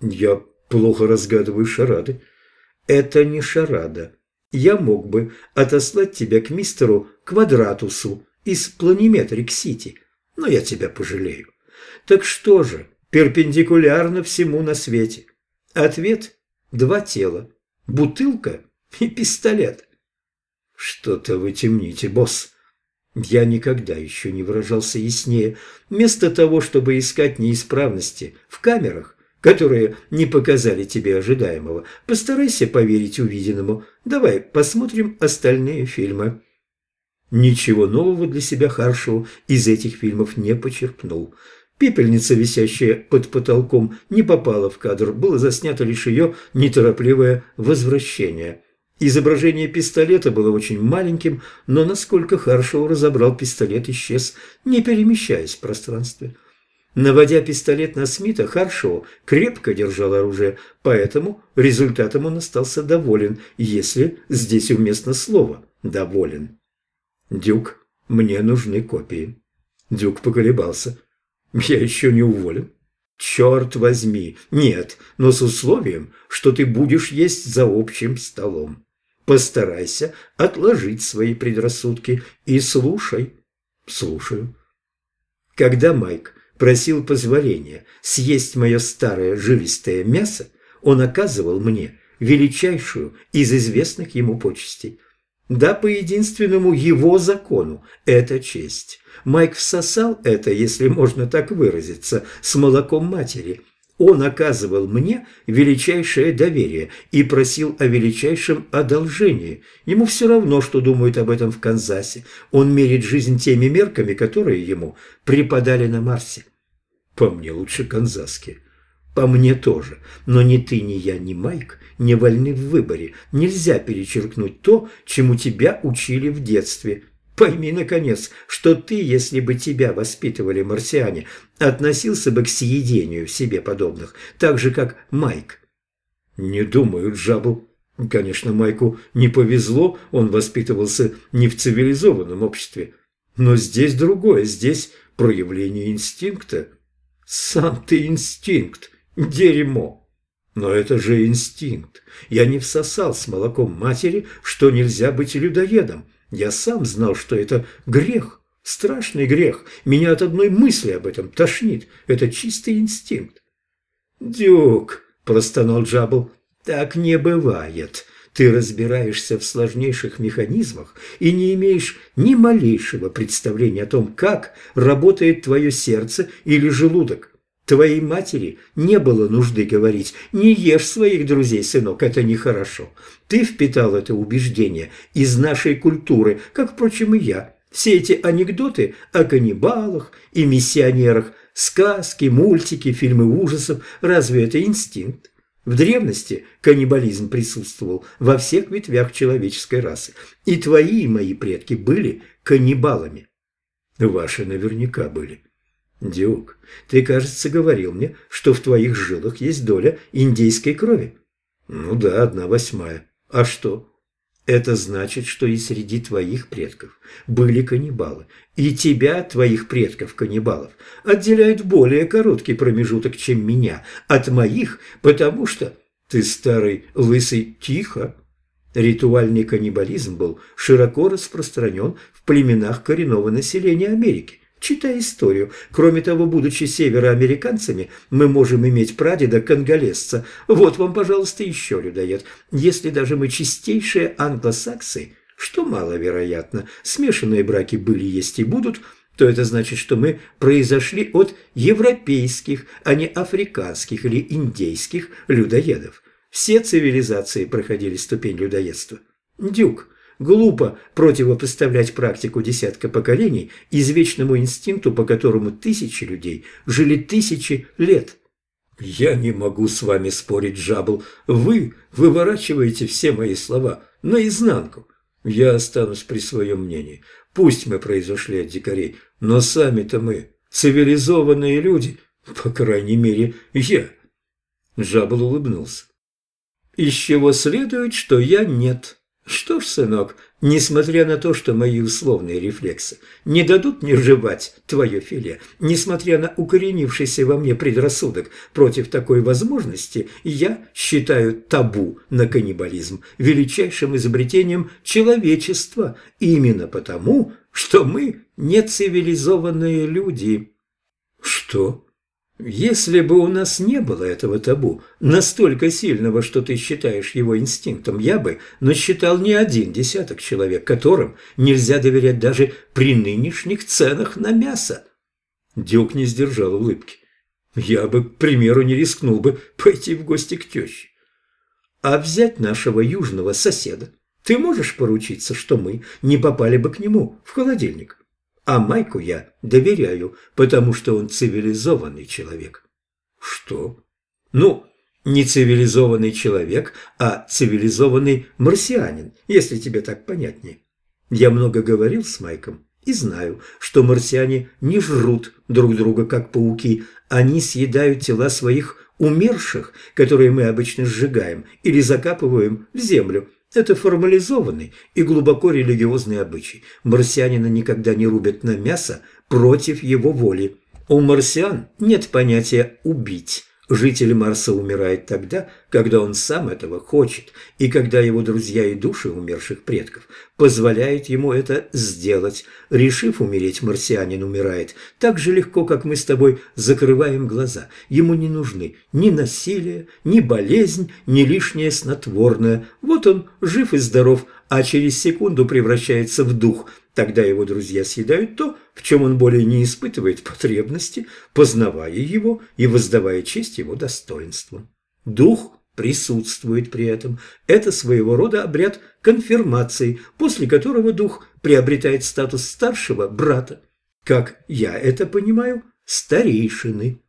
Я плохо разгадываю шарады. Это не шарада. Я мог бы отослать тебя к мистеру Квадратусу из Планиметрик-Сити, но я тебя пожалею. Так что же, перпендикулярно всему на свете? Ответ – два тела, бутылка и пистолет. Что-то вы темните, босс. Я никогда еще не выражался яснее. Вместо того, чтобы искать неисправности в камерах, которые не показали тебе ожидаемого, постарайся поверить увиденному. Давай посмотрим остальные фильмы. Ничего нового для себя Харшоу из этих фильмов не почерпнул. Пепельница, висящая под потолком, не попала в кадр, было заснято лишь ее неторопливое возвращение. Изображение пистолета было очень маленьким, но насколько Харшоу разобрал, пистолет исчез, не перемещаясь в пространстве. Наводя пистолет на Смита, Харшоу крепко держал оружие, поэтому результатом он остался доволен, если здесь уместно слово «доволен». «Дюк, мне нужны копии». Дюк поколебался. «Я еще не уволен». «Черт возьми! Нет, но с условием, что ты будешь есть за общим столом. Постарайся отложить свои предрассудки и слушай». «Слушаю». Когда Майк просил позволения съесть мое старое жилистое мясо, он оказывал мне величайшую из известных ему почестей. Да, по единственному его закону – это честь. Майк всосал это, если можно так выразиться, с молоком матери. Он оказывал мне величайшее доверие и просил о величайшем одолжении. Ему все равно, что думают об этом в Канзасе. Он мерит жизнь теми мерками, которые ему преподали на Марсе. По мне лучше канзасские. По мне тоже. Но ни ты, ни я, ни Майк не вольны в выборе. Нельзя перечеркнуть то, чему тебя учили в детстве. Пойми, наконец, что ты, если бы тебя воспитывали марсиане, относился бы к съедению себе подобных, так же, как Майк. Не думаю, Джабл. Конечно, Майку не повезло, он воспитывался не в цивилизованном обществе. Но здесь другое, здесь проявление инстинкта. Сам ты инстинкт, дерьмо. Но это же инстинкт. Я не всосал с молоком матери, что нельзя быть людоедом. Я сам знал, что это грех, страшный грех. Меня от одной мысли об этом тошнит. Это чистый инстинкт. «Дюк», – простонал Джабл, – «так не бывает. Ты разбираешься в сложнейших механизмах и не имеешь ни малейшего представления о том, как работает твое сердце или желудок. Твоей матери не было нужды говорить «не ешь своих друзей, сынок, это нехорошо». Ты впитал это убеждение из нашей культуры, как, впрочем, и я. Все эти анекдоты о каннибалах и миссионерах, сказки, мультики, фильмы ужасов – разве это инстинкт? В древности каннибализм присутствовал во всех ветвях человеческой расы, и твои и мои предки были каннибалами. Ваши наверняка были. Дюк, ты, кажется, говорил мне, что в твоих жилах есть доля индейской крови. Ну да, одна восьмая. А что? Это значит, что и среди твоих предков были каннибалы, и тебя, твоих предков-каннибалов, отделяет более короткий промежуток, чем меня, от моих, потому что ты старый лысый тихо. Ритуальный каннибализм был широко распространен в племенах коренного населения Америки, Читай историю. Кроме того, будучи североамериканцами, мы можем иметь прадеда конголезца. Вот вам, пожалуйста, еще людоед. Если даже мы чистейшие англосаксы, что маловероятно, смешанные браки были, есть и будут, то это значит, что мы произошли от европейских, а не африканских или индейских людоедов. Все цивилизации проходили ступень людоедства. Дюк – Глупо противопоставлять практику десятка поколений извечному инстинкту, по которому тысячи людей жили тысячи лет. Я не могу с вами спорить, Джабл. Вы выворачиваете все мои слова наизнанку. Я останусь при своем мнении. Пусть мы произошли от дикарей, но сами-то мы цивилизованные люди, по крайней мере, я. Джабл улыбнулся. Из чего следует, что я нет. Что ж, сынок, несмотря на то, что мои условные рефлексы не дадут мне жевать твое филе, несмотря на укоренившийся во мне предрассудок против такой возможности, я считаю табу на каннибализм величайшим изобретением человечества именно потому, что мы не цивилизованные люди. Что? Если бы у нас не было этого табу, настолько сильного, что ты считаешь его инстинктом, я бы насчитал не один десяток человек, которым нельзя доверять даже при нынешних ценах на мясо. Дюк не сдержал улыбки. Я бы, к примеру, не рискнул бы пойти в гости к теще. А взять нашего южного соседа, ты можешь поручиться, что мы не попали бы к нему в холодильник? А Майку я доверяю, потому что он цивилизованный человек. Что? Ну, не цивилизованный человек, а цивилизованный марсианин, если тебе так понятнее. Я много говорил с Майком и знаю, что марсиане не жрут друг друга, как пауки. Они съедают тела своих умерших, которые мы обычно сжигаем или закапываем в землю, это формализованный и глубоко религиозный обычай. Марсианина никогда не рубят на мясо против его воли. У марсиан нет понятия «убить». Житель Марса умирает тогда, когда он сам этого хочет, и когда его друзья и души умерших предков позволяют ему это сделать. Решив умереть, марсианин умирает так же легко, как мы с тобой закрываем глаза. Ему не нужны ни насилие, ни болезнь, ни лишнее снотворное. Вот он, жив и здоров, а через секунду превращается в дух – Тогда его друзья съедают то, в чем он более не испытывает потребности, познавая его и воздавая честь его достоинствам. Дух присутствует при этом. Это своего рода обряд конфирмации, после которого дух приобретает статус старшего брата. Как я это понимаю, старейшины.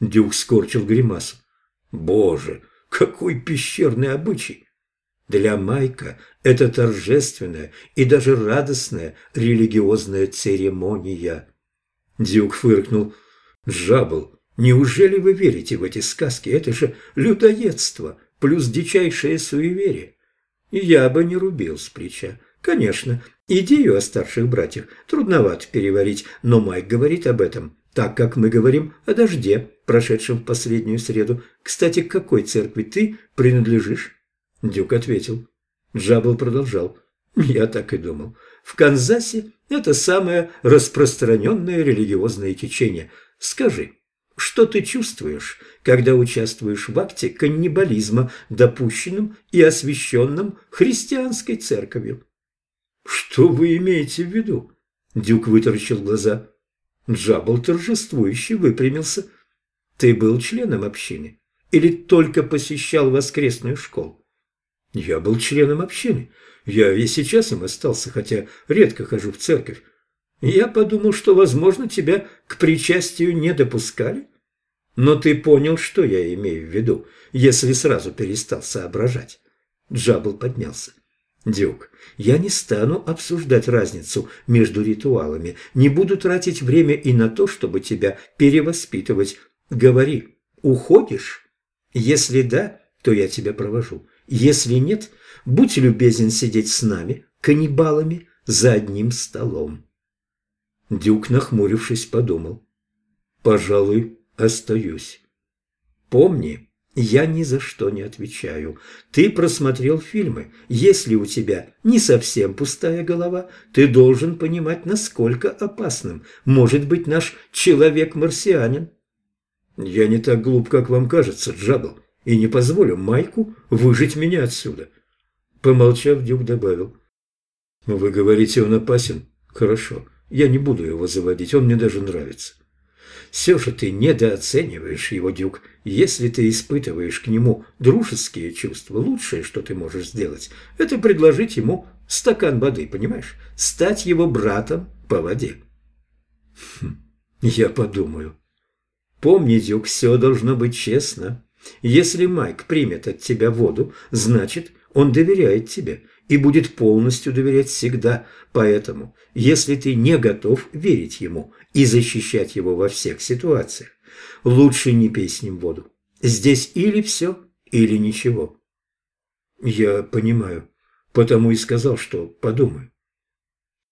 Дюк скорчил гримасу. Боже, какой пещерный обычай! Для Майка это торжественная и даже радостная религиозная церемония. Дюк фыркнул. «Джабл, неужели вы верите в эти сказки? Это же людоедство плюс дичайшее суеверие». Я бы не рубил с плеча. Конечно, идею о старших братьях трудновато переварить, но Майк говорит об этом, так как мы говорим о дожде, прошедшем в последнюю среду. Кстати, к какой церкви ты принадлежишь? Дюк ответил. Джабл продолжал. Я так и думал. В Канзасе это самое распространенное религиозное течение. Скажи, что ты чувствуешь, когда участвуешь в акте каннибализма, допущенном и освященном христианской церковью? Что вы имеете в виду? Дюк вытаращил глаза. Джабл торжествующе выпрямился. Ты был членом общины или только посещал воскресную школу? Я был членом общины. Я и сейчас им остался, хотя редко хожу в церковь. Я подумал, что, возможно, тебя к причастию не допускали. Но ты понял, что я имею в виду, если сразу перестал соображать. Джабл поднялся. Дюк, я не стану обсуждать разницу между ритуалами, не буду тратить время и на то, чтобы тебя перевоспитывать. Говори, уходишь? Если да, то я тебя провожу. Если нет, будь любезен сидеть с нами, каннибалами, за одним столом. Дюк, нахмурившись, подумал. Пожалуй, остаюсь. Помни, я ни за что не отвечаю. Ты просмотрел фильмы. Если у тебя не совсем пустая голова, ты должен понимать, насколько опасным может быть наш человек-марсианин. Я не так глуп, как вам кажется, Джабл и не позволю Майку выжить меня отсюда. Помолчав, Дюк добавил. Вы говорите, он опасен? Хорошо, я не буду его заводить, он мне даже нравится. Же ты недооцениваешь его, Дюк. Если ты испытываешь к нему дружеские чувства, лучшее, что ты можешь сделать, это предложить ему стакан воды, понимаешь? Стать его братом по воде. Хм, я подумаю. Помни, Дюк, все должно быть честно. Если Майк примет от тебя воду, значит, он доверяет тебе и будет полностью доверять всегда. Поэтому, если ты не готов верить ему и защищать его во всех ситуациях, лучше не пей с ним воду. Здесь или все, или ничего. Я понимаю. Потому и сказал, что подумаю.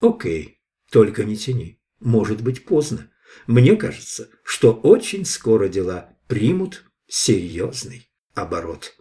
Окей, только не тяни. Может быть поздно. Мне кажется, что очень скоро дела примут серьезный оборот.